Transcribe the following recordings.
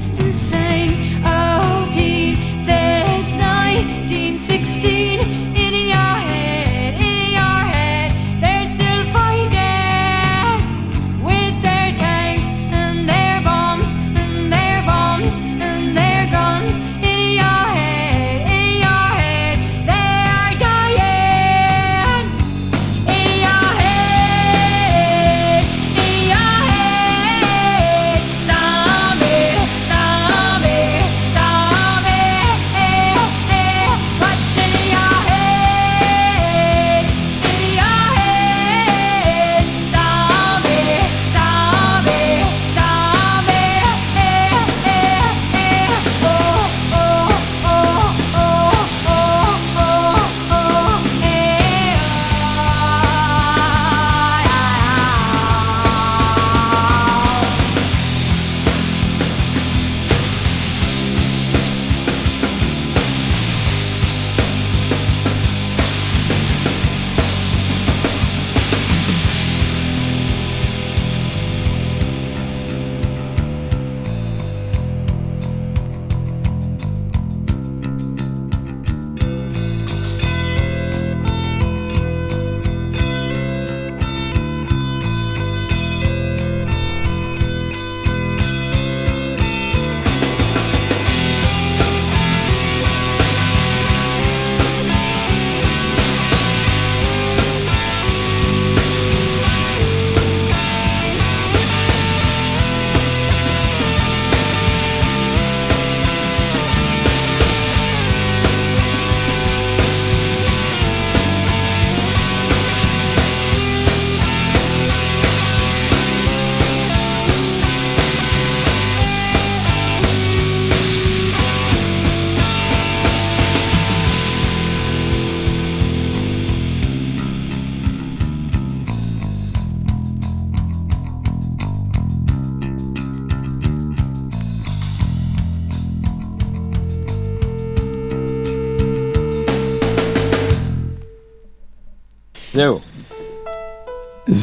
it's the same.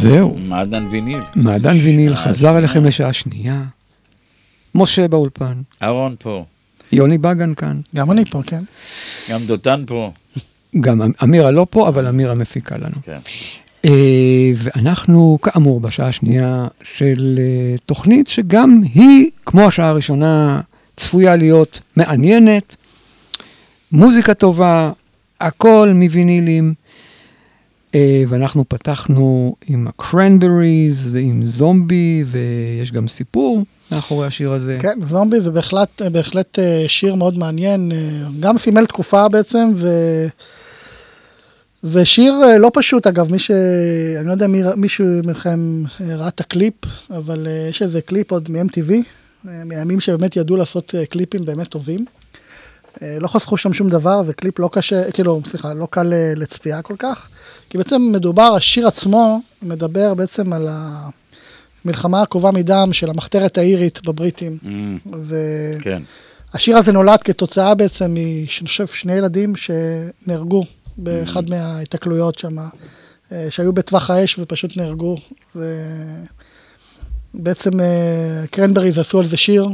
זהו, מעדן ויניל. מעדן ויניל שעה חזר שנייה. אליכם לשעה שנייה. משה באולפן, אהרון פה, יוני בגן כאן, גם אני פה, כן. גם דותן פה. גם אמ- אמירה לא פה, אבל אמירה מפיקה לנו. כן. אה, ואנחנו כאמור בשעה השנייה של אה, תוכנית שגם היא, כמו השעה הראשונה, צפויה להיות מעניינת, מוזיקה טובה, הכל מווינילים. אה, ואנחנו פתחנו עם הקרנבריז ועם זומבי, ויש גם סיפור מאחורי השיר הזה. כן, זומבי זה בהחלט, בהחלט אה, שיר מאוד מעניין, אה, גם סימל תקופה בעצם, ו... זה שיר לא פשוט, אגב, מי ש... אני לא יודע מי, מישהו מכם אה, ראה את הקליפ, אבל יש איזה קליפ עוד מ-MTV, מהימים שבאמת ידעו לעשות קליפים באמת טובים. אה, לא חסכו שם שום דבר, זה קליפ לא קשה, כאילו, סליחה, לא קל אה, לצפייה כל כך, כי בעצם מדובר, השיר עצמו מדבר בעצם על המלחמה העקובה מדם של המחתרת האירית בבריטים. Mm, ו... כן. השיר הזה נולד כתוצאה בעצם משני חושב שני ילדים שנהרגו באחד מההיתקלויות שם, אה, שהיו בטווח האש ופשוט נהרגו. ובעצם קרנבריז עשו על זה שיר,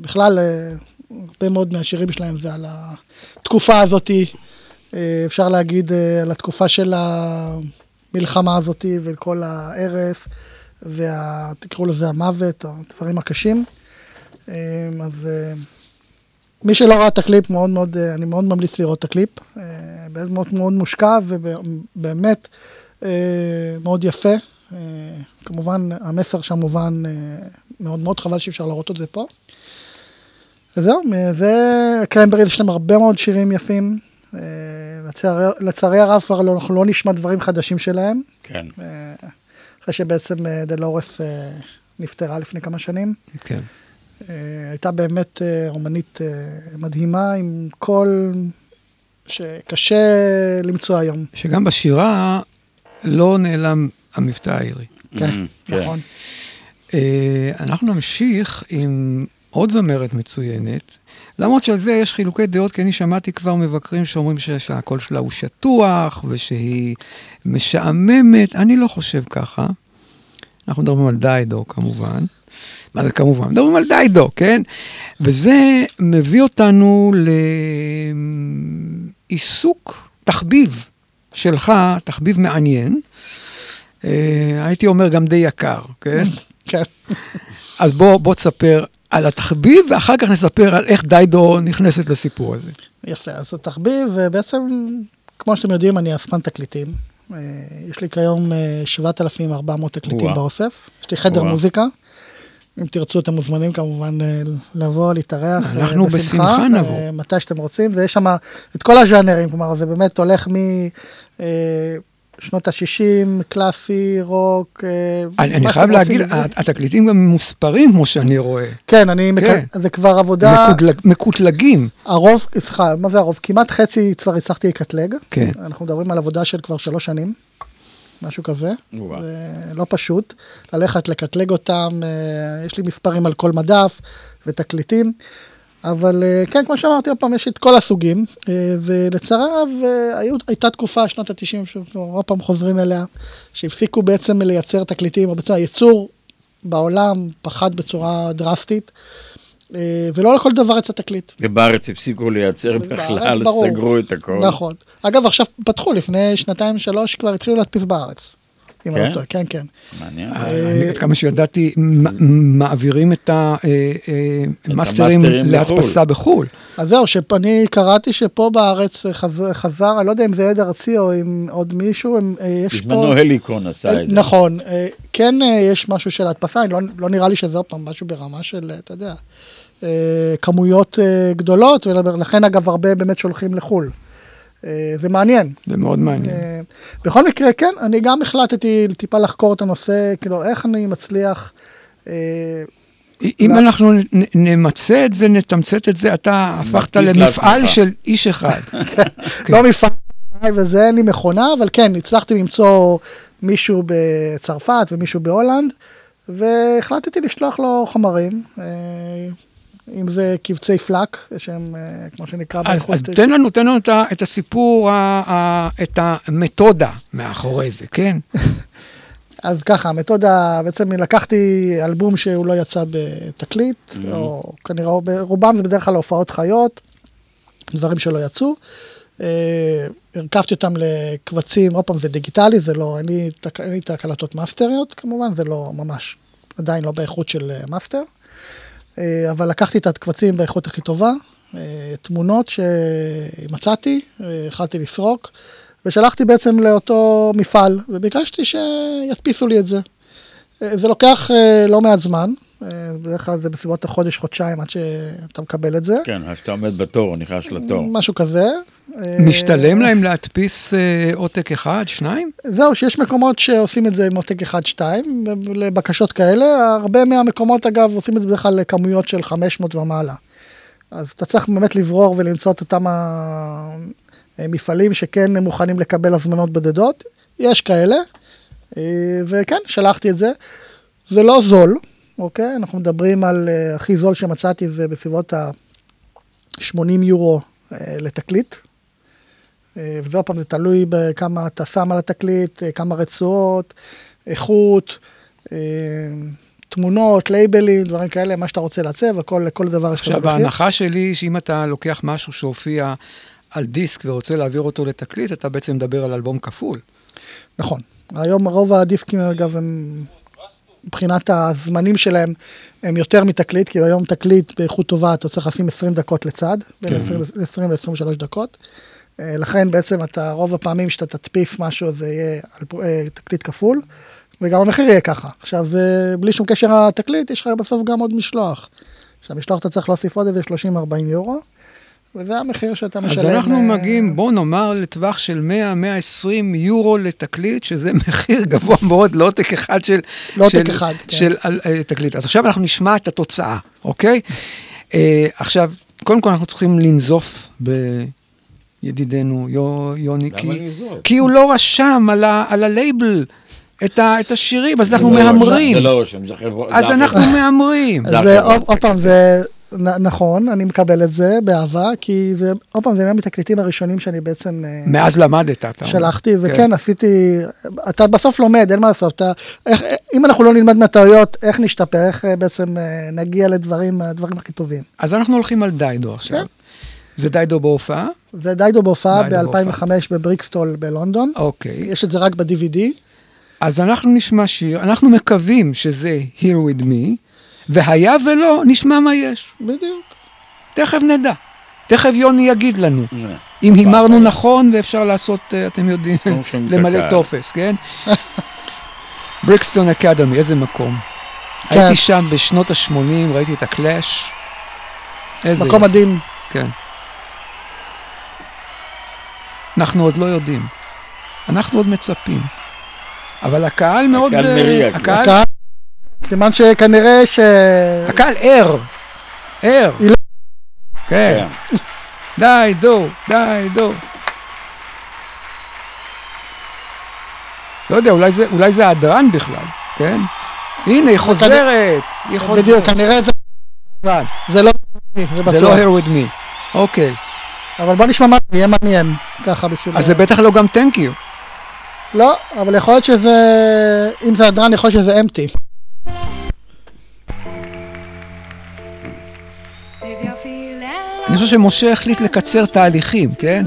בכלל אה, הרבה מאוד מהשירים שלהם זה על התקופה הזאתי, אה, אפשר להגיד אה, על התקופה של המלחמה הזאתי וכל ההרס, ותקראו לזה המוות או הדברים הקשים. אה, אז מי שלא ראה את הקליפ, מאוד מאוד, אני מאוד ממליץ לראות את הקליפ. מאוד מאוד מושקע ובאמת מאוד יפה. כמובן, המסר שם מובן מאוד מאוד חבל שאי אפשר להראות את זה פה. וזהו, זה קרמבריז, יש להם הרבה מאוד שירים יפים. אה, לצערי, לצערי הרב כבר לא- אנחנו לא נשמע דברים חדשים שלהם, כן. אה, אחרי שבעצם אה, דלורס נפטרה לפני כמה שנים. כן. הייתה באמת אומנית מדהימה עם קול שקשה למצוא היום. שגם בשירה לא נעלם המבטא האירי. כן, Mm, כן. נכון. אנחנו נמשיך עם עוד זמרת מצוינת, למרות שעל זה יש חילוקי דעות, כי אני שמעתי כבר מבקרים שאומרים שהקול שלה הוא שטוח ושהיא משעממת, אני לא חושב ככה. אנחנו מדברים על דיידו כמובן. מה זה כמובן? מדברים על דיידו, כן? וזה מביא אותנו לעיסוק, תחביב שלך, תחביב מעניין. אה, הייתי אומר גם די יקר, כן? כן. אז בוא, בוא תספר על התחביב, ואחר כך נספר על איך דיידו נכנסת לסיפור הזה. יפה, אז התחביב, ובעצם, כמו שאתם יודעים, אני אספן תקליטים. אה, יש לי כיום אה, 7,400 תקליטים וואו. באוסף. יש לי חדר וואו. מוזיקה. אם תרצו, אתם מוזמנים כמובן אה, לבוא, להתארח. אה, אנחנו בשמחה נבוא. אה, מתי שאתם רוצים, ויש שם את כל הז'אנרים, כלומר, זה באמת הולך משנות ה-60, קלאסי, רוק. אה, אני, אני מה חייב שאתם רוצים להגיד, התקליטים גם מוספרים, כמו שאני רואה. כן, אני, מק... כן. זה כבר עבודה, מקודלג, מקוטלגים. הרוב, סליחה, מה זה הרוב? כמעט חצי כבר הצלחתי לקטלג. כן. אנחנו מדברים על עבודה של כבר שלוש שנים, משהו כזה. וואו. זה לא פשוט ללכת לקטלג אותם, אה, יש לי מספרים על כל מדף ותקליטים. אבל אה, כן, כמו שאמרתי, עוד פעם, יש את כל הסוגים, אה, ולצערי הרב, אה, הייתה תקופה, שנות ה-90, שאנחנו עוד פעם חוזרים אליה, שהפסיקו בעצם לייצר תקליטים, או בעצם הייצור בעולם פחת בצורה דרסטית, ולא לכל דבר יצא תקליט. ובארץ הפסיקו לייצר בכלל. סגרו את הכל. נכון. אגב, עכשיו פתחו, לפני שנתיים, שלוש, כבר התחילו להדפיס בארץ. אם אני? לא טועה, כן, כן. מעניין. אני, עד כמה שידעתי, מעבירים את המאסטרים המאסטרים להדפסה בחו"ל. אז זהו, שאני קראתי שפה בארץ חזר, אני לא יודע אם זה עד ארצי או עם עוד מישהו, אה, יש פה... בזמנו הליקון עשה את זה. נכון, אה, כן אה, יש משהו של הדפסה, לא, לא נראה לי שזה עוד פעם משהו ברמה של, אה, אתה יודע, אה, כמויות אה, גדולות, ולכן אגב הרבה באמת שולחים לחו"ל. אה, זה מעניין. זה מאוד מעניין. אה, בכל מקרה, כן, אני גם החלטתי טיפה לחקור את הנושא, כאילו, איך אני מצליח... אה, אם לא. אנחנו נמצה את זה, נתמצת את זה, אתה הפכת למפעל. של איש אחד. כן. לא מפעל וזה, אין לי מכונה, אבל כן, הצלחתי למצוא מישהו בצרפת ומישהו בהולנד, והחלטתי לשלוח לו חומרים. אם זה קבצי פלאק, שהם, אה, כמו שנקרא אז, באיכות... אז תן לנו, תן לנו את הסיפור, את המתודה מאחורי זה, כן? אז ככה, המתודה, בעצם לקחתי אלבום שהוא לא יצא בתקליט, או כנראה, או ברובם זה בדרך כלל הופעות חיות, דברים שלא יצאו. אה, הרכבתי אותם לקבצים, עוד פעם זה דיגיטלי, זה לא, אין לי, את ההקלטות מאסטריות כמובן, זה לא ממש, עדיין לא באיכות של אה, מאסטר. אה, אבל לקחתי את הקבצים באיכות הכי טובה, אה, תמונות שמצאתי, אה, התחלתי לסרוק, ושלחתי בעצם לאותו מפעל, וביקשתי שידפיסו לי את זה. אה, זה לוקח אה, לא מעט זמן, אה, בדרך כלל זה בסביבות החודש, חודשיים עד שאתה מקבל את זה, כן, אז אתה עומד בתור, נכנס לתור. משהו כזה. אה, משתלם להם להדפיס אה, עותק אחד, שניים? זהו, שיש מקומות שעושים את זה עם עותק 1-2, לבקשות כאלה, הרבה מהמקומות אגב עושים את זה בדרך כלל לכמויות של 500 ומעלה. אז אתה צריך באמת לברור ולמצוא את אותם המפעלים שכן מוכנים לקבל הזמנות בודדות, יש כאלה, אה, וכן, שלחתי את זה. זה לא זול, אוקיי? אנחנו מדברים על אה, הכי זול שמצאתי זה בסביבות ה-80 יורו אה, לתקליט. אה, וזה עוד פעם, זה תלוי בכמה אתה שם על התקליט, אה, כמה רצועות, איכות, אה, תמונות, לייבלים, דברים כאלה, מה שאתה רוצה לעצב, הכל, לכל דבר יש עכשיו, מחיר. ההנחה שלי היא שאם אתה לוקח משהו שהופיע על דיסק ורוצה להעביר אותו לתקליט, אתה בעצם מדבר על אלבום כפול. נכון. היום רוב הדיסקים, אגב, הם, מבחינת הזמנים שלהם, הם יותר מתקליט, כי היום תקליט באיכות טובה, אתה צריך לשים 20 דקות לצד, בין 20 ל-23 דקות. אה, לכן בעצם אתה, רוב הפעמים שאתה תדפיס משהו, זה יהיה אה, תקליט כפול, וגם המחיר יהיה ככה. עכשיו, זה בלי שום קשר לתקליט, יש לך בסוף גם עוד משלוח. עכשיו, משלוח אתה צריך להוסיף עוד איזה 30-40 יורו, וזה המחיר שאתה משלם. אז אנחנו אה, מגיעים, בוא נאמר, לטווח של 100-120 יורו לתקליט, שזה מחיר גבוה מאוד לעותק אחד של... לעותק של- אחד, כן. של על- אה, תקליט. אז עכשיו אנחנו נשמע את התוצאה, אוקיי? אה, עכשיו, קודם כל אנחנו צריכים לנזוף בידידנו יו- יוני, כי? כי הוא לא רשם על, ה, על הלייבל את, ה, את השירים, אז אנחנו לא מהמרים. זה לא רושם, זה חברה. אז אנחנו. מהמרים. זה. עוד פעם, זה נכון, אני מקבל את זה באהבה, כי זה, עוד פעם, זה מהמתקליטים הראשונים שאני בעצם אה, מאז למדת, אתה אומר. שלחתי, כן. וכן, עשיתי, אתה בסוף לומד, אין מה לעשות, אתה, איך, אם אנחנו לא נלמד מהטעויות, איך נשתפר, איך אה, בעצם אה, נגיע לדברים, הדברים הכי טובים. אז אנחנו הולכים על דיידו עכשיו. כן. זה דיידו בהופעה? זה דיידו בהופעה דיידו ב-2005 בבריקסטול בלונדון, אוקיי. יש את זה רק ב-DVD, אז אנחנו נשמע שיר, אנחנו מקווים שזה Here With Me, והיה ולא, נשמע מה יש. בדיוק. תכף נדע. תכף יוני יגיד לנו. אם הימרנו נכון ואפשר לעשות, אה, אתם יודעים, למלא. טופס, כן? בריקסטון אקדמי, איזה מקום. כן. הייתי שם בשנות ה-80, ראיתי את הקלאש. איזה מקום. מדהים. כן. אנחנו עוד לא יודעים. אנחנו עוד מצפים. אבל הקהל מאוד... הקהל אה, מריע הקהל- סימן שכנראה ש... הקהל ער. ער. לא- כן. כן. די, דו, די, דו. לא יודע, אולי זה, אולי זה ההדרן בכלל, כן? הנה, היא חוזרת, היא חוזרת. בדיוק, כנראה זה- אבל זה לא... זה. לא here with me. אוקיי. אבל בוא נשמע מה זה, יהיה מעניין, ככה בשביל... אז זה בטח לא גם thank you. לא, אבל יכול להיות שזה... אם זה הדרן, יכול להיות שזה אמפטי. אני חושב שמשה החליט לקצר תהליכים, כן?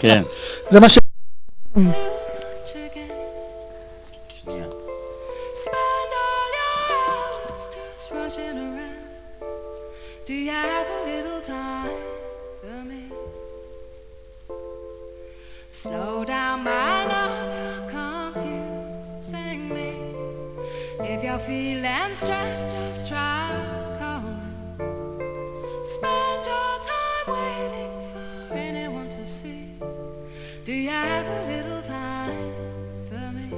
כן. זה מה ש... שנייה. Spend all your If you're feeling stressed, just try calming. Spend your time waiting for anyone to see. Do you have a little time for me?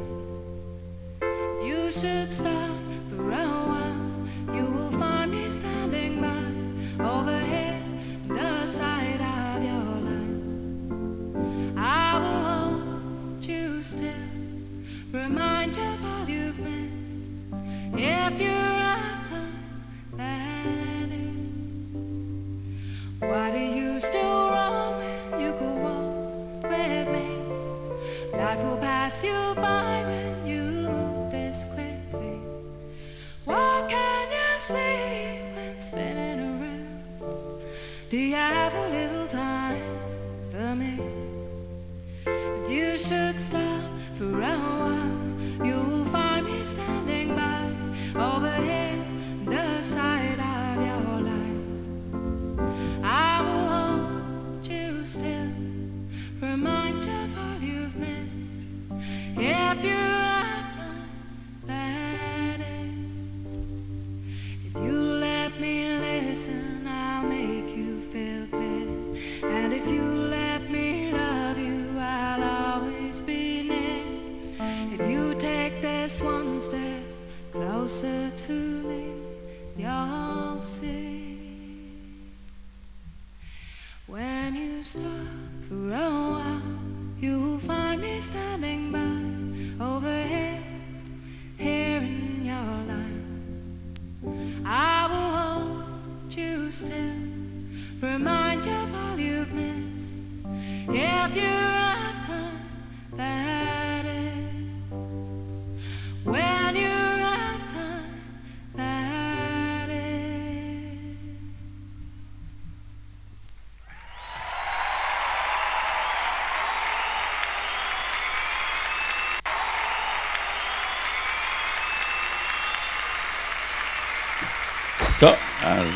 You should stop for a while. You will find me standing by over here, the side of your life. I will hold you still, remind you of all you've missed. If you have time, that is. Why do you still run when you could walk with me? Life will pass you by when you move this quickly. What can you see when spinning around? Do you have a little time for me? If you should stop for a while, you'll find me standing Overhead. Standing by over here, here in your life. I will hold you still, remind you of all you've missed. If you have time, טוב, אז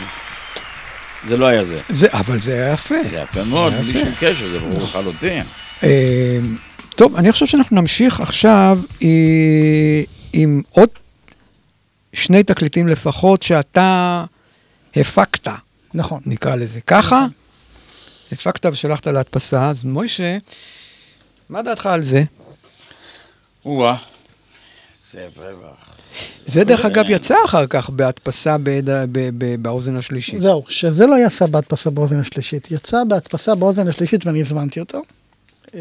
זה לא היה זה. זה, אבל זה היה יפה. זה היה יפה מאוד, בלי. שום קשר, זה ברור לחלוטין. אה, טוב, אני חושב שאנחנו נמשיך עכשיו עם עוד שני תקליטים לפחות שאתה הפקת, נכון. נקרא לזה ככה. הפקת ושלחת להדפסה, אז מוישה, מה דעתך על זה? או-אה. זה רווח. זה דרך אגב יצא אחר כך בהדפסה בעד- ב- ב- באוזן השלישית. זהו, שזה לא יצא בהדפסה באוזן השלישית, יצא בהדפסה באוזן השלישית ואני הזמנתי אותו. אה,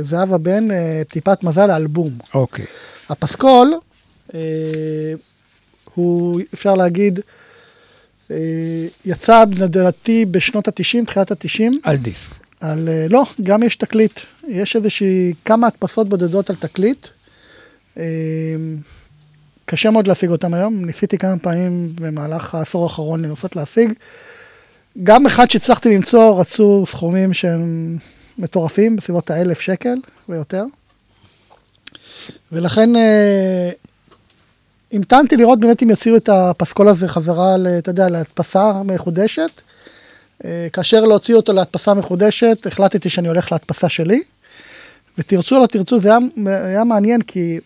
זהבה בן, אה, טיפת מזל, האלבום. אוקיי. הפסקול, אה, הוא, אפשר להגיד, יצא לדעתי בשנות ה-90, תחילת ה-90, על דיסק. על, לא, גם יש תקליט. יש איזושהי, כמה הדפסות בודדות על תקליט. אה, קשה מאוד להשיג אותם היום, ניסיתי כמה פעמים במהלך העשור האחרון לנסות להשיג. גם אחד שהצלחתי למצוא, רצו סכומים שהם מטורפים, בסביבות האלף שקל ויותר. ולכן אה, המתנתי לראות באמת אם יוציאו את הפסקול הזה חזרה, אתה יודע, להדפסה מחודשת. אה, כאשר להוציא אותו להדפסה מחודשת, החלטתי שאני הולך להדפסה שלי. ותרצו או לא תרצו, זה היה, היה מעניין, כי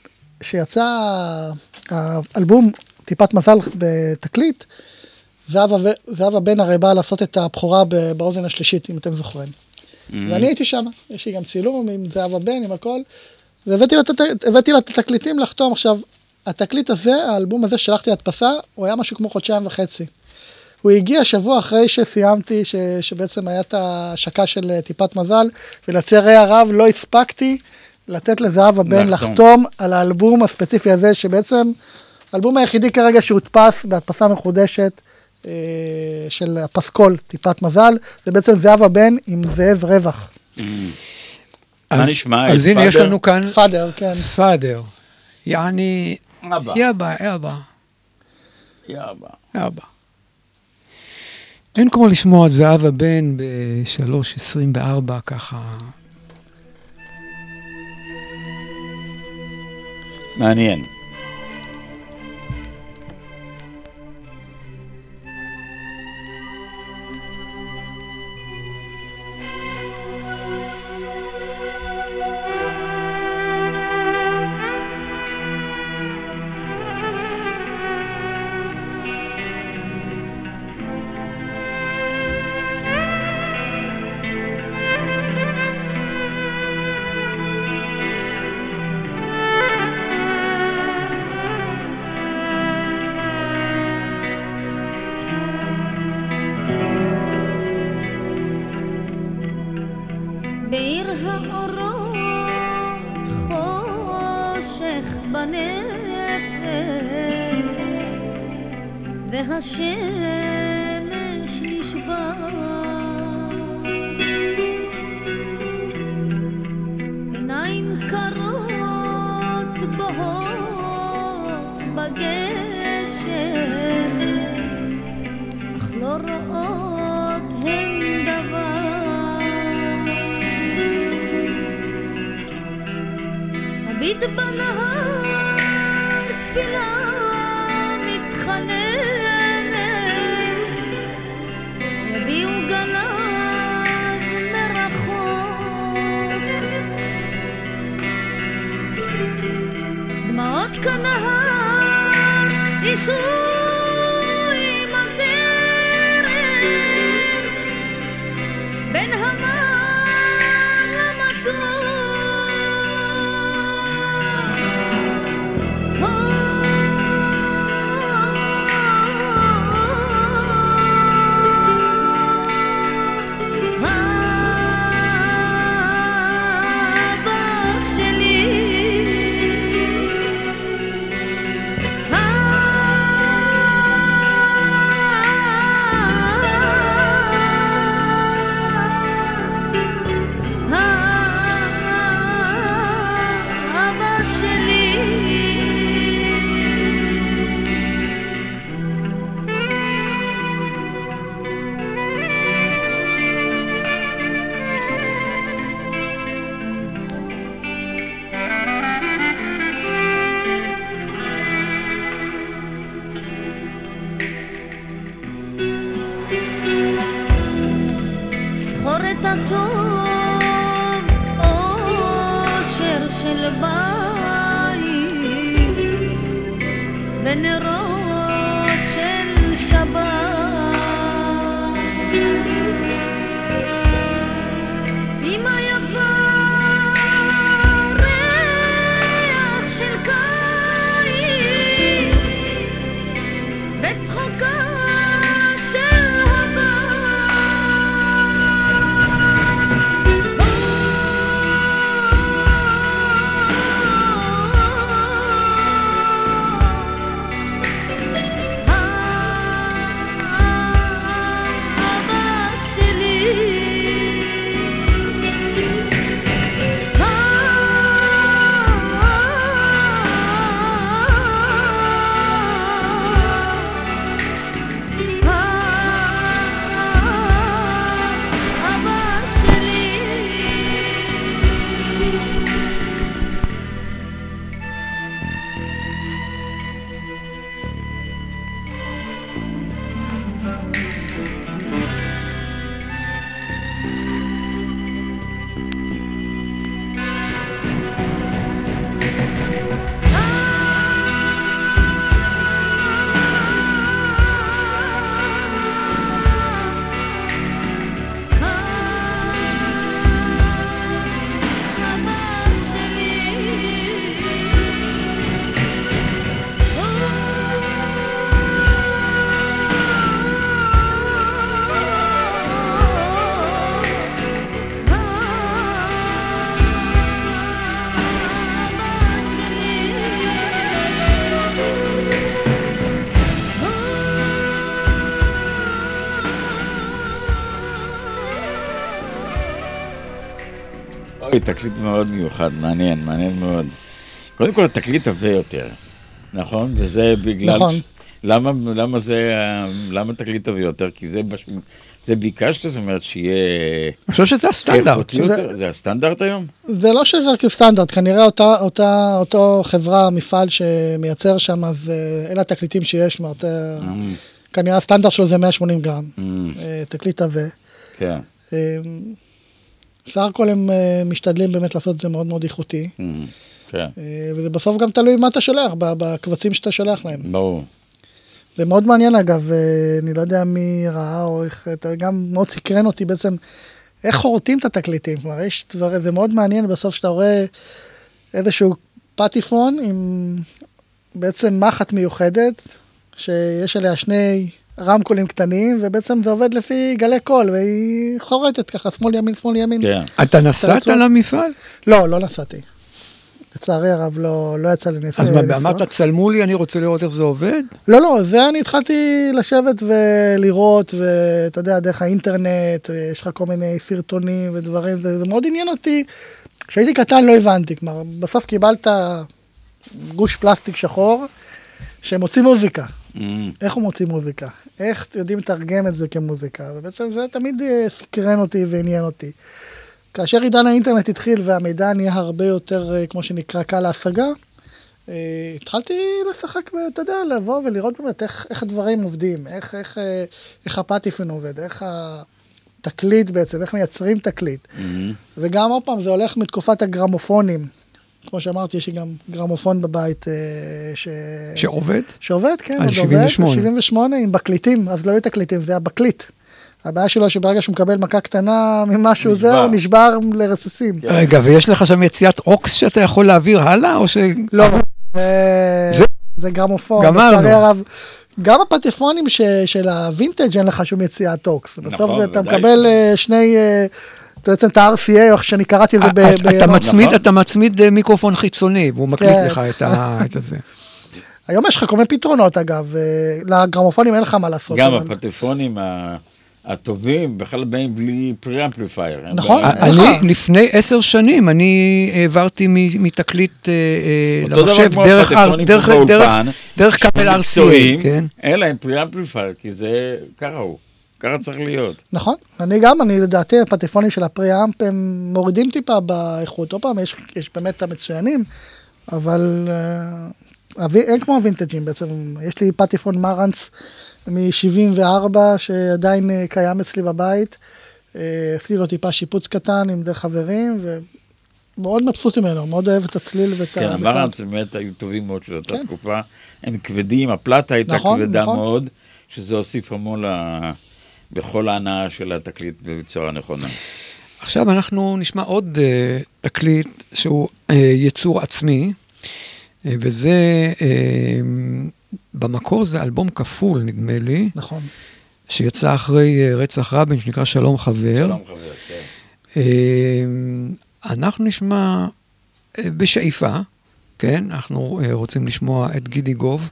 כשיצא האלבום טיפת מזל בתקליט, זהבה, בן הרי באה לעשות את הבכורה באוזן השלישית, אם אתם זוכרים. ואני הייתי שם, יש לי גם צילום עם זהבה בן, עם הכל, והבאתי לה לה את התקליטים לחתום. עכשיו, התקליט הזה, האלבום הזה שלחתי להדפסה, הוא היה משהו כמו חודשיים וחצי. הוא הגיע שבוע אחרי שסיימתי, ש, שבעצם היה את ההשקה של טיפת מזל, ולצערי הרב לא הספקתי לתת לזהבה בן לחתום. לחתום על האלבום הספציפי הזה, שבעצם, האלבום היחידי כרגע שהודפס בהדפסה מחודשת אה, של הפסקול, טיפת מזל, זה בעצם זהבה בן עם זאב רווח. מה נשמע? אז הנה, יש? לנו כאן פאדר, כן. פאדר. יעני, אבא. יאבא, יאבא, יאבא. יאבא. אין כמו לשמוע את זהבה בן ב-3.24 ככה. מעניין. בעיר כרכרות בוהות בגשם, אך לא רואות הן דבר. הביט בנהר תפילה ייסעו עם הזרם בין המר של בית, ונרות של שבת. אמא יפה, ריח של קיץ, וצחוקה אוי, תקליט מאוד מיוחד, מעניין, מעניין מאוד. קודם כל, התקליט עבה יותר, נכון? וזה בגלל... נכון. למה, למה זה, למה תקליט עבה יותר? כי זה, בש... זה ביקשת, זאת אומרת שיהיה... אני חושב שזה הסטנדרט. זה-? זה הסטנדרט היום? זה לא שרק סטנדרט, כנראה אותה, אותה, אותו חברה, מפעל שמייצר שם, אז אה, אלה התקליטים שיש, זאת אה, כנראה הסטנדרט שלו זה 180 גרם, Mm, אה, תקליט עבה. כן. בסך הכל הם אה, משתדלים באמת לעשות את זה מאוד מאוד איכותי, mm, כן, אה, וזה בסוף גם תלוי מה אתה שולח, בקבצים שאתה שולח להם. ברור. זה מאוד מעניין אגב, אה, אני לא יודע מי ראה או איך, אתה גם מאוד סקרן אותי בעצם, איך חורטים את התקליטים, כלומר יש דבר, זה מאוד מעניין בסוף שאתה רואה איזשהו פטיפון עם בעצם מחט מיוחדת, שיש עליה שני רמקולים קטנים, ובעצם זה עובד לפי גלי קול, והיא חורטת ככה, שמאל ימין, שמאל ימין. כן. אתה נסעת. למפעל? לא, לא נסעתי. לצערי הרב, לא, לא יצא לי נס- אז מה. אמרת, צלמו לי, אני רוצה לראות איך זה עובד? לא, לא, זה אני התחלתי לשבת ולראות, ואתה יודע, דרך האינטרנט, ויש לך כל מיני סרטונים ודברים, זה, זה מאוד עניין אותי. כשהייתי קטן לא הבנתי, כלומר, בסוף קיבלת גוש פלסטיק שחור, שמוציא מוזיקה. איך הוא מוציא מוזיקה? איך יודעים לתרגם את זה כמוזיקה? ובעצם זה תמיד אה, סקרן אותי ועניין אותי. כאשר עידן האינטרנט התחיל והמידע נהיה הרבה יותר, אה, כמו שנקרא, קל להשגה, אה, התחלתי לשחק, ואתה יודע, לבוא ולראות באמת איך, איך הדברים עובדים, איך, איך, איך הפטיפון עובד, איך התקליט בעצם, איך מייצרים תקליט. mm, וגם, עוד פעם, זה הולך מתקופת הגרמופונים. כמו שאמרתי, יש לי גם גרמופון בבית אה, ש... שעובד? שעובד, כן, על עוד 78. עובד, 78 עם בקליטים, אז לא היו תקליטים, זה היה בקליט. הבעיה שלו שברגע שהוא מקבל מכה קטנה ממשהו, נשבר. זה הוא נשבר לרסיסים. כן. רגע, ויש לך שם יציאת אוקס שאתה יכול להעביר הלאה, או ש... לא, אה, זה- זה גרמופון. לצערי הרב. גם הפטפונים ש- של הווינטג' אין לך שום יציאת טוקס. בסוף נכון, אתה. מקבל אה, שני, אה, בעצם את ה-RCA, או איך שאני קראתי לזה ב... אתה- ב- אתה ב- מצמיד, נכון. אתה מצמיד אה, מיקרופון חיצוני, והוא מקליט כן. לך את ה- את הזה. היום יש לך כל מיני פתרונות אגב, אה, לגרמופונים אין לך מה לעשות. גם הפטפונים ה- הטובים בכלל באים בלי pre-amplifier. נכון. בעיה. אין לך. אני, לפני עשר שנים, אני העברתי מ- מתקליט אה, אה, למחשב דרך כבל RCA? אין להם pre-amplifier, כי זה ככה הוא. ככה צריך להיות. נכון, אני גם, אני לדעתי הפטפונים של הפרי-אמפ הם מורידים טיפה באיכות, עוד פעם, יש, יש באמת את המצוינים, אבל אה, הווי- אין כמו הווינטג'ים בעצם, יש לי פטיפון מרנס מ-74 שעדיין אה, קיים אצלי בבית, אה, עשיתי לו טיפה שיפוץ קטן עם דרך חברים, ומאוד מבסוט ממנו, מאוד אוהב את הצליל ואת כן, ה... המרנס באמת היו טובים מאוד של אותה כן. תקופה. הם כבדים, הפלטה הייתה נכון, כבדה נכון. מאוד, שזה הוסיף המון ל- בכל ההנאה של התקליט בצורה נכונה. עכשיו אנחנו נשמע עוד אה, תקליט שהוא אה, יצור עצמי, אה, וזה, אה, במקור זה אלבום כפול, נדמה לי, נכון. שיצא אחרי אה, רצח רבין, שנקרא שלום חבר. שלום חבר, כן. אה, אנחנו נשמע אה, בשאיפה, כן? אנחנו אה, רוצים לשמוע את גידי גוב,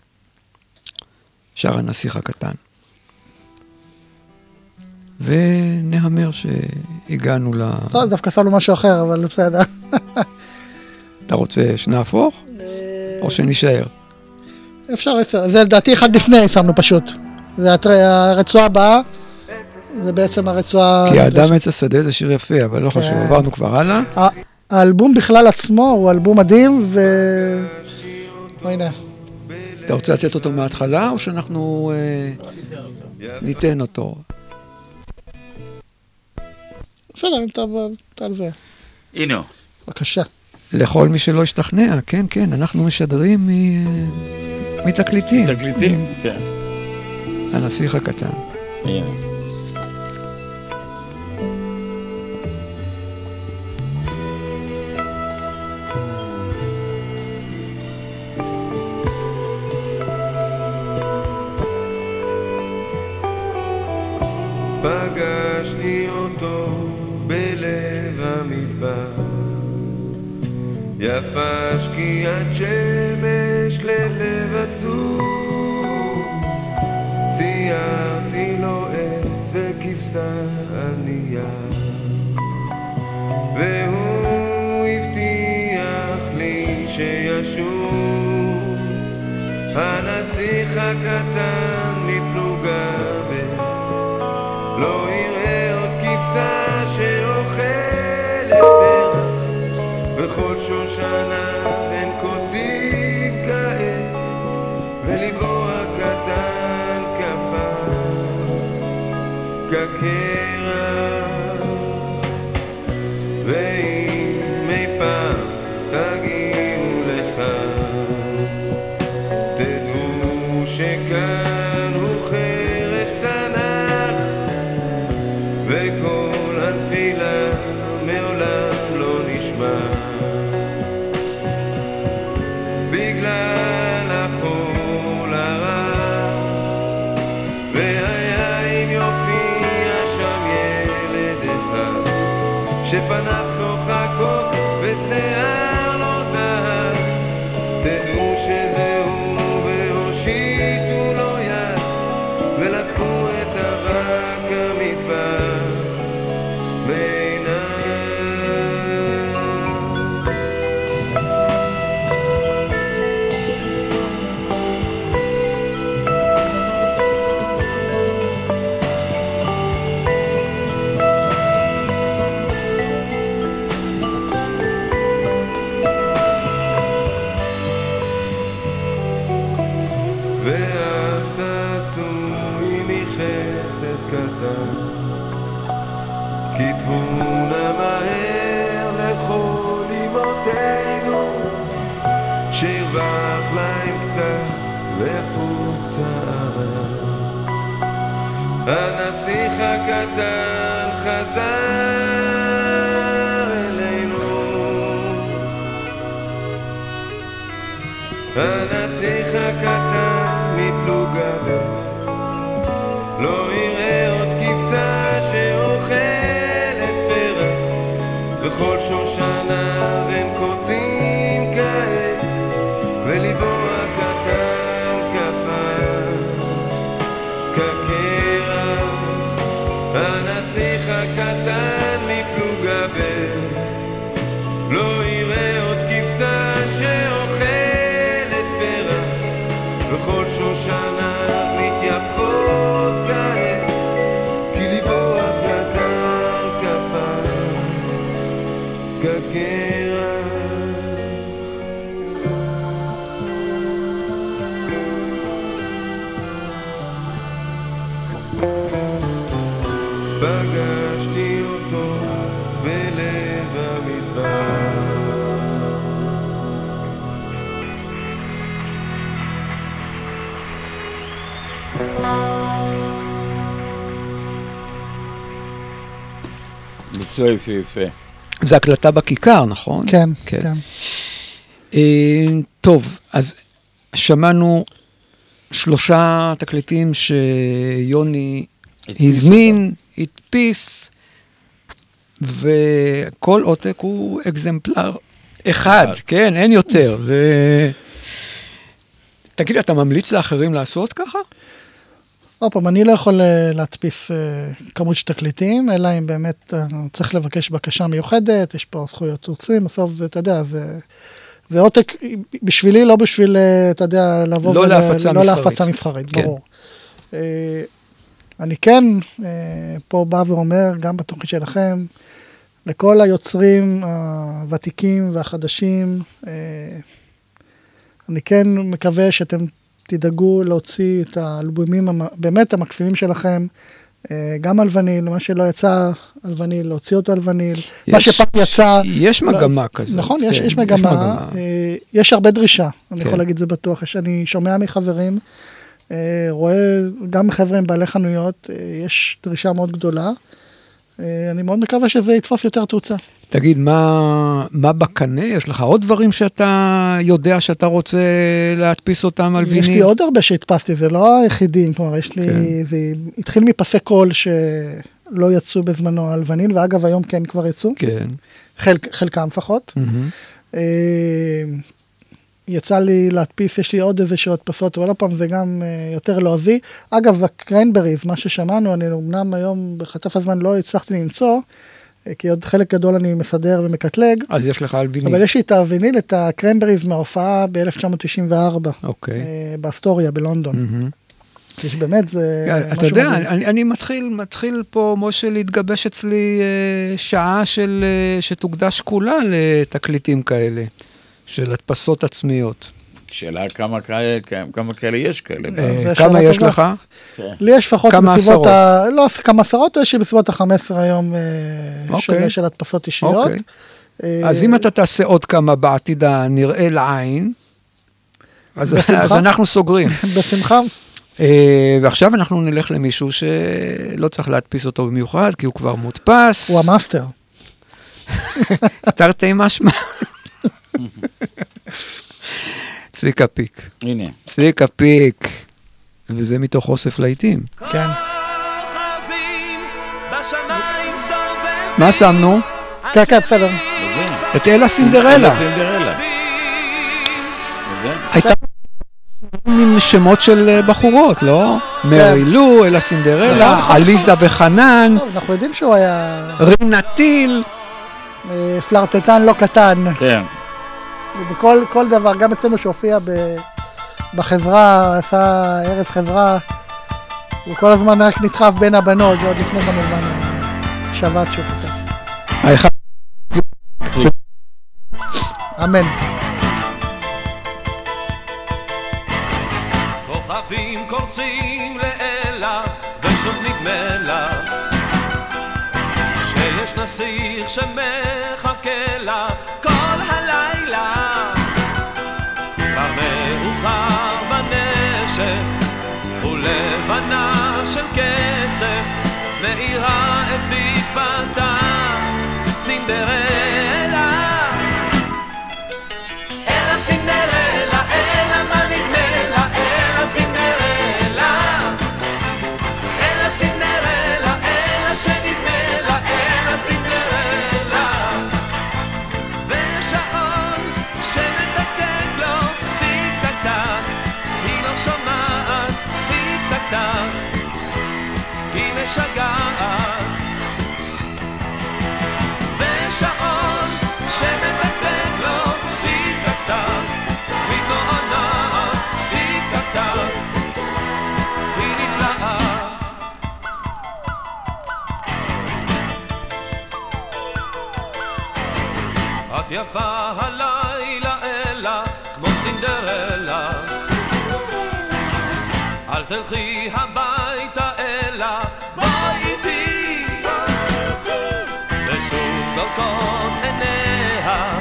שר הנסיך הקטן. ונהמר שהגענו ל... לא, דווקא שמנו משהו אחר, אבל בסדר. אתה רוצה שנהפוך? או שנישאר? אפשר. זה לדעתי אחד לפני שמנו פשוט. זה הרצועה הבאה, זה בעצם הרצועה... כי האדם עץ השדה זה שיר יפה, אבל לא חשוב, כן. עברנו כבר הלאה. האלבום בכלל עצמו הוא אלבום מדהים, ו... הנה. אתה רוצה לתת אותו מההתחלה, או שאנחנו אה, ניתן אותו? בסדר, אם אתה על זה. הנה הוא. בבקשה. לכל מי שלא השתכנע, כן, כן, אנחנו משדרים מ- מתקליטים. תקליטים? כן. הנסיך הקטן. הנה. יפה שקיעת שמש ללב עצוב. ציירתי לו עץ וכבשה על נייר והוא הבטיח לי שישוב. הנסיך הקטן כתבונה מהר לכל אמותינו שירווח להם קצת לפותרה הנסיך הקטן חזר ביצוע יפהפה. זה הקלטה בכיכר, נכון? כן, כן. כן. אה, טוב, אז שמענו שלושה תקליטים שיוני הזמין, הדפיס, וכל עותק הוא אקזמפלר אחד, אחד. כן, אין יותר. זה... תגיד, אתה ממליץ לאחרים לעשות ככה? עוד פעם, אני לא יכול אה, להדפיס אה, כמות של תקליטים, אלא אם באמת אה, צריך לבקש בקשה מיוחדת, יש פה זכויות יוצרים, בסוף זה, אתה יודע, זה... זה עותק בשבילי, לא בשביל, אתה יודע, לבוא לא ול- להפצה לא מסחרית. להפצה מסחרית, כן. ברור. אני כן פה בא ואומר, גם בתוכנית שלכם, לכל היוצרים הוותיקים והחדשים, אני כן מקווה שאתם תדאגו להוציא את האלבומים באמת המקסימים שלכם, אה, גם על וניל, מה שלא יצא על וניל, להוציא אותו על וניל, מה יש- שפעם יצא... יש לא, מגמה כזאת. נכון, יש, כן, יש מגמה. אה, יש הרבה דרישה, אני כן. יכול להגיד זה בטוח. יש- אני שומע מחברים, אה, רואה גם מחבר'ה עם בעלי חנויות, יש דרישה מאוד גדולה. אה, אני מאוד מקווה שזה יתפוס יותר תאוצה. תגיד, מה, מה בקנה? יש לך עוד דברים שאתה יודע שאתה רוצה להדפיס אותם על ויניל? יש לי עוד הרבה שהדפסתי, זה לא היחידים, כלומר, יש לי, כן. זה התחיל מפסי קול שלא יצאו בזמנו על וניל, ואגב, היום כן כבר יצאו, כן. חלק, חלקם לפחות. מהמם. אה, יצא לי להדפיס, יש לי עוד איזה שעות הדפסות, אבל עוד פעם זה גם אה, יותר לועזי. אגב, הקרנבריז, מה ששמענו, אני אמנם היום בחטף הזמן לא הצלחתי למצוא, אה, כי עוד חלק גדול אני מסדר ומקטלג, אז יש לך על ויניל. אבל יש לי את הוויניל, את הקרנבריז מההופעה ב-1994, אוקיי. אה, באסטוריה בלונדון. מהמם. כי באמת זה כן, אתה יודע, מדהים. אני, אני מתחיל, מתחיל פה, משה, להתגבש אצלי אה, שעה של, אה, שתוקדש כולה לתקליטים כאלה, של הדפסות עצמיות. שאלה כמה כאלה, כמה כאלה יש כאלה. אה, זה כמה יש. לך? לי יש לפחות כמה בסביבות? ה... לא, כמה עשרות, יש לי בסביבות ה-15 היום אה, אוקיי. של- הדפסות אישיות. אוקיי. אה, אז אם אתה תעשה עוד כמה בעתיד הנראה לעין, אז, בשמחה. אז אנחנו סוגרים. בשמחה. אה, ועכשיו אנחנו נלך למישהו שלא צריך להדפיס אותו במיוחד, כי הוא כבר מודפס. הוא המאסטר. תרתי משמע. צביקה פיק. הנה. צביקה פיק. וזה מתוך אוסף להיטים. כן. מה שמנו? כן, כן, בסדר. את אלה סינדרלה. אלה סינדרלה. הייתה עם שמות של אה, בחורות, לא? מרי לו, אלה סינדרלה, נכון. עליזה וחנן, טוב, אנחנו יודעים שהוא היה רינה טיל. אה, פלרטטן לא קטן. כן. בכל כל דבר, גם אצלנו שהופיע ב- בחברה, עשה ערב חברה, הוא כל הזמן רק נדחף בין הבנות, זה עוד לפני כמובן השבת שהוא כותב. אמן. כוכבים קורצים לאלה ושוב נדמה לה הנסיך שמחכה מאירה את תקוותה יפה הלילה אלה כמו סינדרלה. אל תלכי הביתה אלה בואי איתי ושוב דולקות עיניה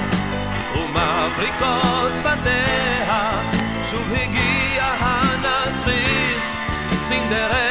ומבריקות שפתיה שוב הגיע הנסיך סינדרלה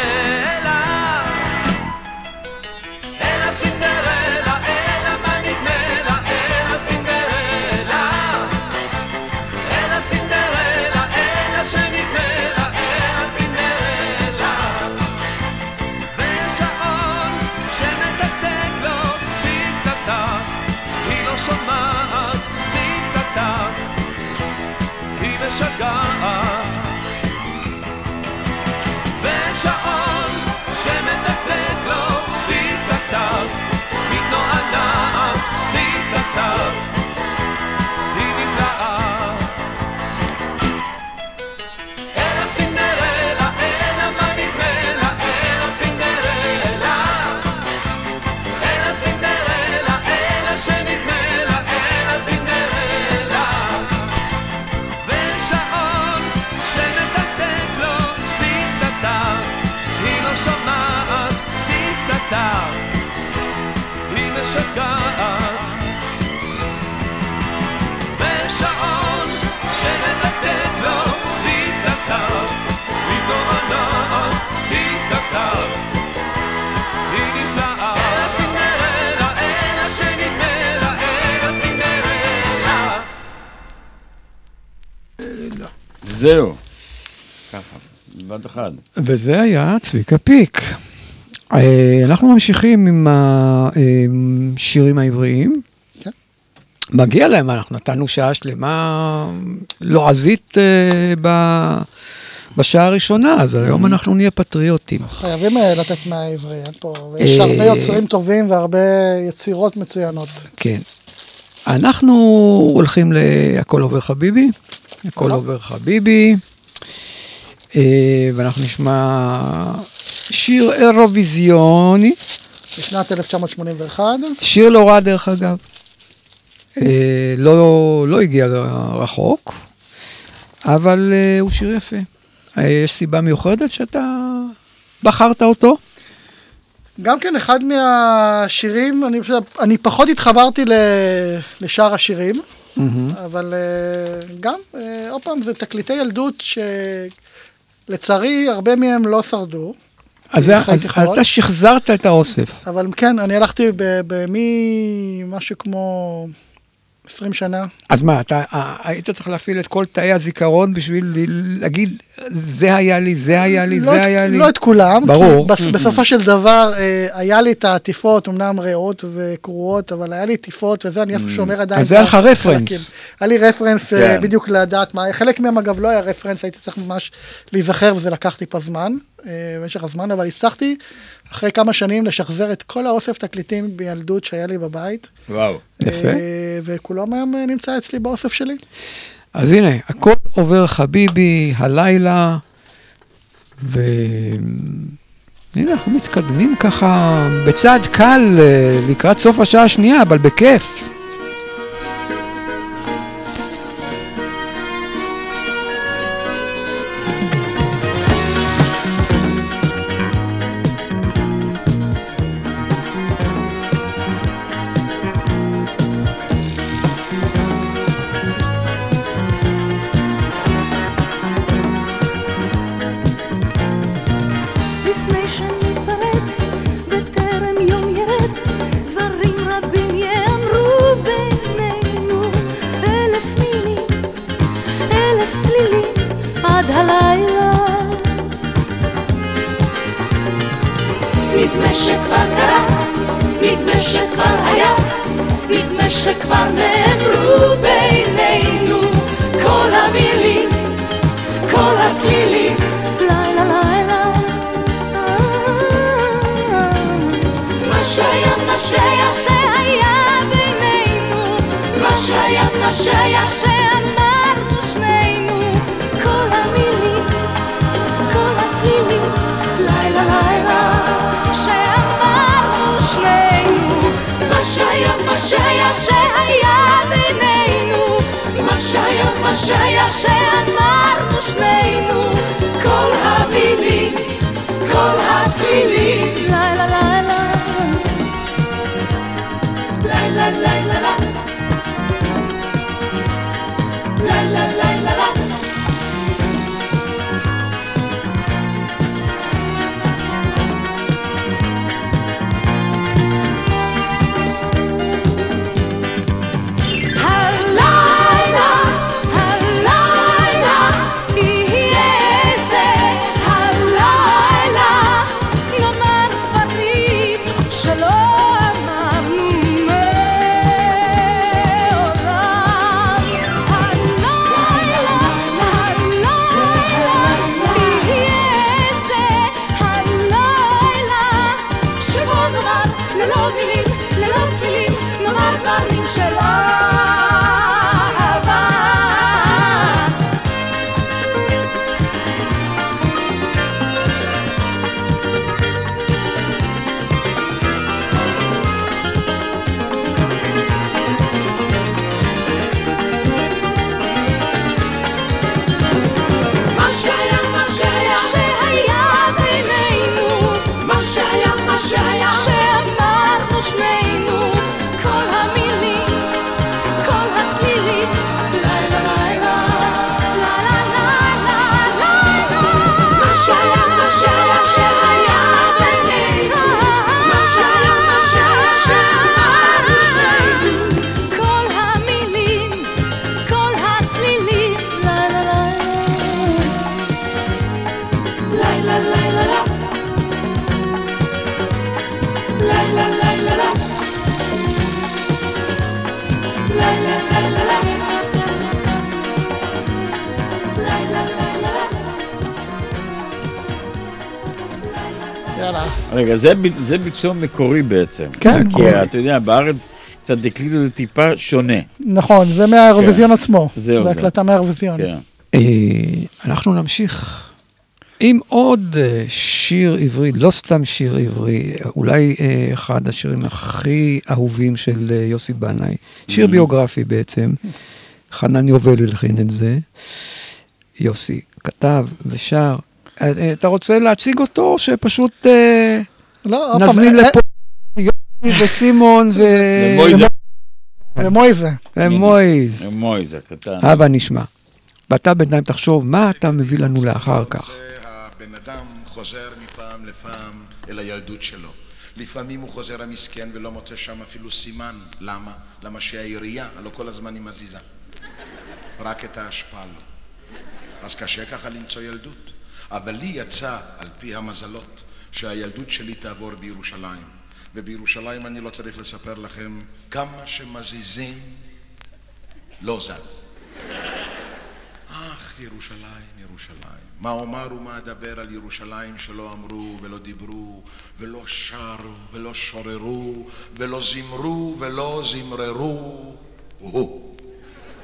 וזה היה צביקה פיק. אה, אנחנו ממשיכים עם השירים העבריים. כן. מגיע להם, אנחנו נתנו שעה שלמה לועזית אה, ב- בשעה הראשונה, אז היום אנחנו נהיה פטריוטים. חייבים אה, לתת מהעברי, אין פה, אה, הרבה יוצרים טובים והרבה יצירות מצוינות. כן. אנחנו הולכים ל"הכל עובר חביבי", "הכל עובר חביבי", אה, ואנחנו נשמע שיר אירוויזיוני, בשנת 1981, שיר לא רע דרך אגב. אה, לא, לא הגיע רחוק, אבל אה, הוא שיר יפה. אה, יש סיבה מיוחדת שאתה בחרת אותו? גם כן אחד מהשירים, אני, אני פחות התחברתי לשאר השירים, אבל אה, גם, אה, עוד פעם, זה תקליטי ילדות שלצערי הרבה מהם לא שרדו, אז, אז. אתה שחזרת את האוסף. אבל כן, אני הלכתי ממשהו כמו 20 שנה. אז מה, אתה אה, היית צריך להפעיל את כל תאי הזיכרון בשביל ל- להגיד, זה היה לי, זה היה לי, לא זה את- היה לי. לא את כולם. ברור. בסופו של דבר, אה, היה לי את העטיפות, אמנם ריאות וקרועות, אבל היה לי עטיפות וזה, אני איפה שומר עדיין. Mm. אז זה היה לך. רפרנס. היה לי רפרנס אה, כן. בדיוק לדעת מה, חלק מהם אגב לא היה רפרנס, הייתי צריך ממש להיזכר וזה לקח טיפה זמן, במשך הזמן, אבל הצלחתי אחרי כמה שנים לשחזר את כל האוסף תקליטים בילדות שהיה לי בבית. וואו. יפה. אה, וכולם היום אה, נמצא אצלי באוסף שלי. אז הנה, הכל עובר חביבי, הלילה, ו... הנה, אנחנו מתקדמים ככה בצעד קל אה, לקראת סוף השעה השנייה, אבל בכיף. שכבר היה, נדמה שכבר נאמרו בינינו כל המילים, כל הצלילים. מה שהיה, מה שהיה, שהיה בינינו, מה שהיה, מה שהיה, שהיה, שהיה, בינינו, מה שהיה, מה שהיה, שאמרנו שנינו, כל המילים, כל הצלילים, לילה לילה, לילה לילה לילה La רגע, זה, ב- זה ביצוע מקורי בעצם. כן, כי מקורי. אתה יודע, בארץ קצת הקליטו את זה טיפה שונה. נכון, זה מהאירוויזיון עצמו. זהו, זה זה. הקלטה מהאירוויזיון. כן. אה, אנחנו נמשיך עם עוד אה, שיר עברי, לא סתם שיר עברי, אולי אה, אחד השירים הכי אהובים של יוסי בנאי. שיר ביוגרפי בעצם. חנן יובל הלחין את זה. יוסי כתב ושר. אה, אה, אתה רוצה להציג אותו, או שפשוט אה, לא, נזמין לפה יוסי וסימון ו... ומויזה. ומויזה. ומויז. מויזה, קטן. הבה נשמע. ואתה בינתיים תחשוב מה אתה מביא לנו לאחר כך. הבן אדם חוזר מפעם לפעם אל הילדות שלו. לפעמים הוא חוזר המסכן ולא מוצא שם אפילו סימן. למה? למה שהעירייה, הלוא כל הזמן היא מזיזה. רק את ההשפעה לא. אז קשה ככה למצוא ילדות. אבל לי יצא, על פי המזלות, שהילדות שלי תעבור בירושלים. ובירושלים אני לא צריך לספר לכם כמה שמזיזים לא זז. אך, ירושלים, ירושלים. מה אומר ומה אדבר על ירושלים שלא אמרו ולא דיברו ולא שרו ולא שוררו ולא זמרו ולא זמררו הוא.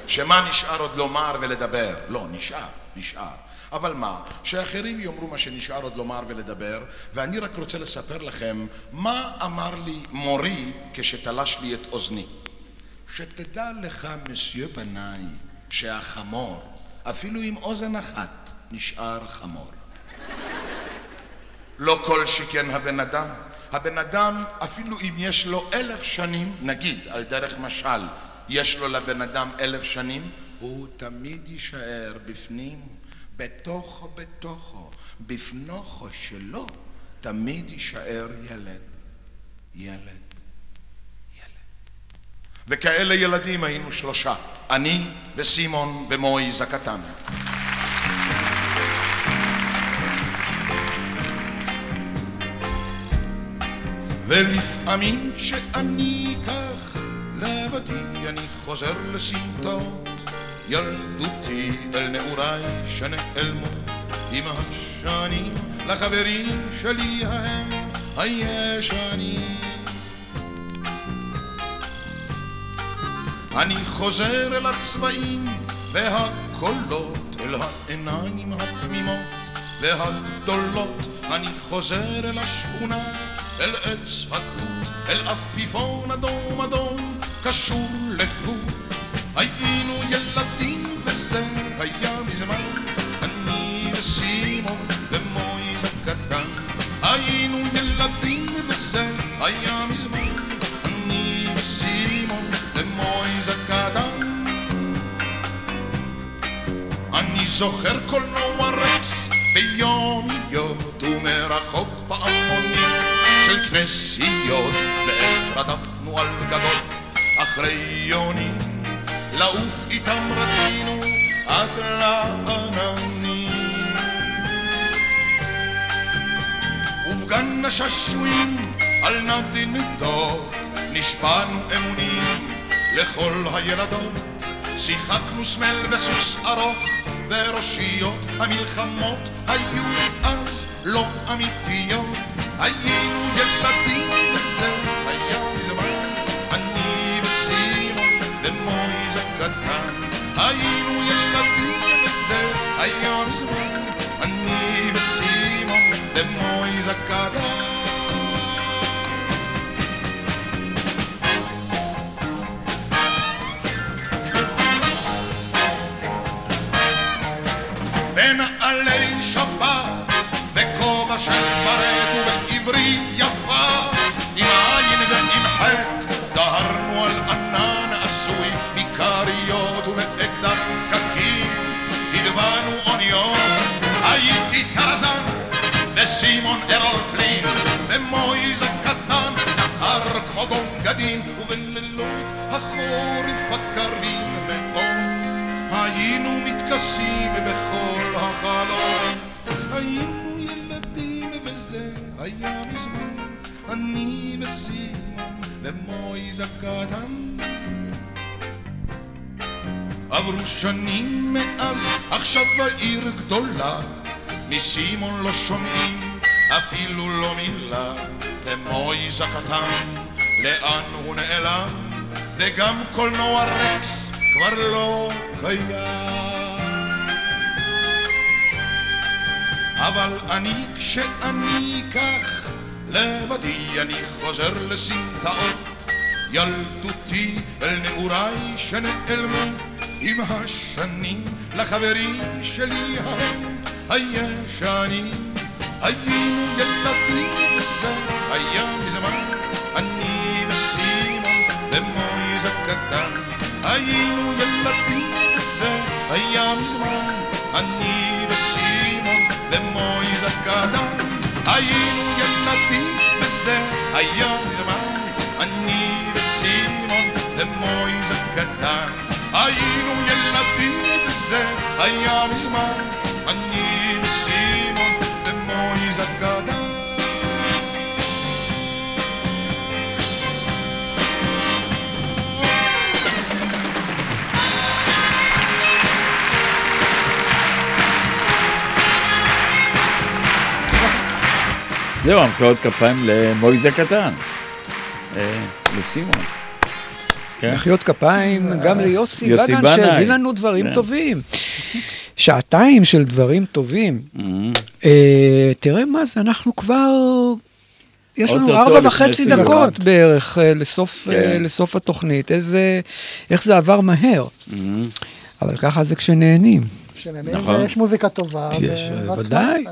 שמה נשאר עוד לומר ולדבר? לא, נשאר, נשאר. אבל מה? שאחרים יאמרו מה שנשאר עוד לומר ולדבר, ואני רק רוצה לספר לכם מה אמר לי מורי כשתלש לי את אוזני. שתדע לך, מסיו בנאי, שהחמור, אפילו עם אוזן אחת, נשאר חמור. לא כל שכן הבן אדם. הבן אדם, אפילו אם יש לו אלף שנים, נגיד, על דרך משל, יש לו לבן אדם אלף שנים, הוא תמיד יישאר בפנים, בתוכו בתוכו, בפנוכו שלו, תמיד יישאר ילד. ילד. וכאלה ילדים היינו שלושה, אני וסימון ומויז הקטן. ולפעמים כשאני כך לבדי אני חוזר לסמטות ילדותי אל נעוריי שנעלמו עם השנים לחברים שלי ההם הישנים אני חוזר אל הצבעים והקולות, אל העיניים התמימות והגדולות. אני חוזר אל השכונה, אל עץ התות, אל עפיפון אדום אדום, קשור לחוט. זוכר קולנוע רקס ביומיות ומרחוק פעמונים של כנסיות ואיך רדפנו על גגות אחרי יונים. לעוף איתם רצינו עד לעננים. ובגן השעשועים על נדנדות נשבענו אמונים. לכל הילדות שיחקנו סמל וסוס ארוך וראשיות המלחמות היו אז לא אמיתיות. היינו ילדים בנעלי שבת וכובע של ברט ובעברית יפה. עם עין ועם חטא דהרנו על ענן עשוי מכריות ומאקדח קקים הגבהנו אוניות הייתי טרזן וסימון ארול פלין ומויז הקטן נהר כמו גונגדין ובלילות החורף הקרים מאוד. היינו מתכסים החלום היינו ילדים וזה היה מזמן. אני וסימון ומויז הקטן עברו שנים מאז עכשיו העיר גדולה. מסימון לא שומעים אפילו לא מילה. ומויז הקטן לאן הוא נעלם? וגם קולנוע רקס כבר לא קיים. אבל אני, כשאני כך לבדי, אני חוזר לסמטאות ילדותי אל נעוריי שנעלמו עם השנים לחברים שלי ההם הישנים. היינו ילדים וזה היה מזמן, אני וסימון ומויז הקטן. היינו ילדים וזה היה מזמן, הקטן. היינו ילדים וזה היה מזמן, אני וסימון ומויז הקטן. היינו ילדים וזה היה מזמן, זהו, המחיאות כפיים למויז הקטן. אה, לסימון. כן? מחיאות כפיים גם ליוסי יוסי בנאי. שהביא לנו דברים כן. טובים. שעתיים של דברים טובים. Mhm. אה, תראה מה זה, אנחנו כבר... יש לנו ארבע וחצי. דקות בערך אה, לסוף, כן. לסוף התוכנית. איזה... איך זה עבר מהר. Mhm. אבל ככה זה כשנהנים. שנהנים, נכון. ויש מוזיקה טובה. יש, ודאי.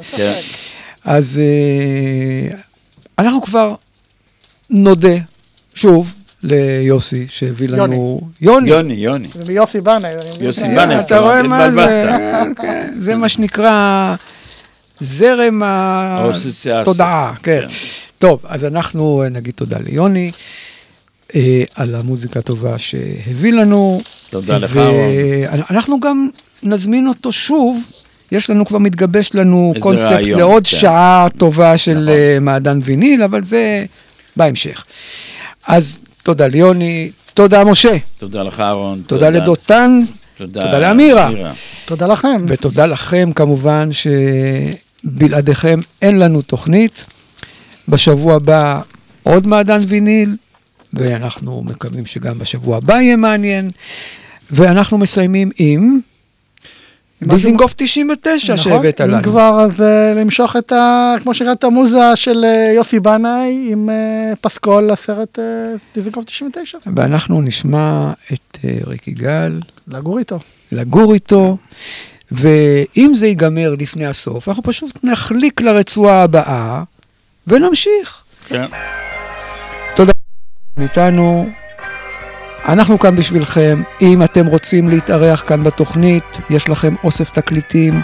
אז אה, אנחנו כבר נודה שוב ליוסי שהביא לנו... יוני. יוני, יוני. זה מיוסי בנאי. מבין. יוסי אה, בנאי, אתה רואה מה זה? כן, זה מה שנקרא זרם. התודעה, כן. כן. טוב, אז אנחנו אה, נגיד תודה ליוני אה, על המוזיקה הטובה שהביא לנו. תודה לך, רון. ואנחנו גם נזמין אותו שוב. יש לנו כבר מתגבש לנו קונספט רעיון, לעוד כן. שעה טובה של נכון. אה, מעדן ויניל, אבל זה בהמשך. אז תודה ליוני, תודה משה, תודה לך, אהרון. תודה לדותן, תודה לאמירה. תודה לכם. ותודה לכם כמובן שבלעדיכם אין לנו תוכנית. בשבוע הבא עוד מעדן ויניל, ואנחנו מקווים שגם בשבוע הבא יהיה מעניין. ואנחנו מסיימים עם דיזינגוף 99 שהבאת נכון, לנו. אם כבר, אז אה, למשוך את ה... כמו שקראת המוזה של אה, יוסי בנאי עם אה, פסקול לסרט דיזינגוף 99. ואנחנו נשמע את ריק יגאל, לגור איתו. לגור איתו, ואם זה ייגמר לפני הסוף, אנחנו פשוט נחליק לרצועה הבאה ונמשיך. כן. תודה איתנו. אנחנו כאן בשבילכם. אם אתם רוצים להתארח כאן בתוכנית, יש לכם אוסף תקליטים,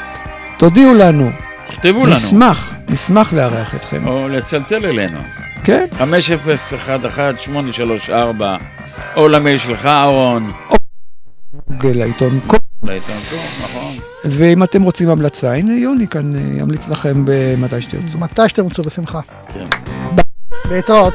תודיעו לנו. תכתבו לנו. נשמח, נשמח לארח אתכם. או לצלצל אלינו. כן, 5011-834, או למייל שלך, אהרון. גוגל לעיתון. לעיתון טוב, נכון. ואם אתם רוצים המלצה, הנה יוני כאן אה, ימליץ לכם במתי שתרצו. מתי שאתם רוצו, בשמחה. כן. להתראות.